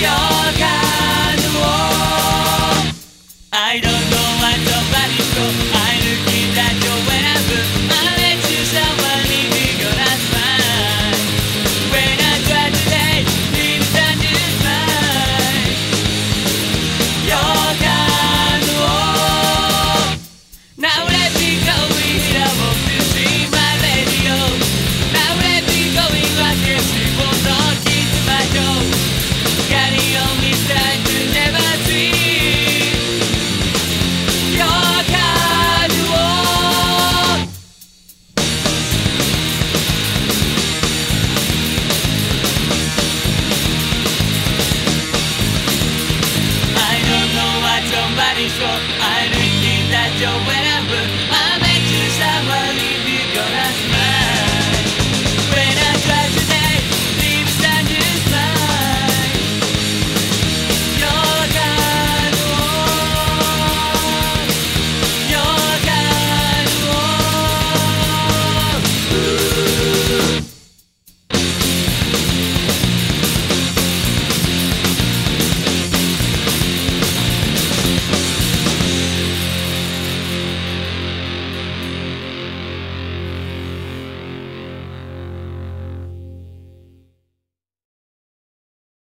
your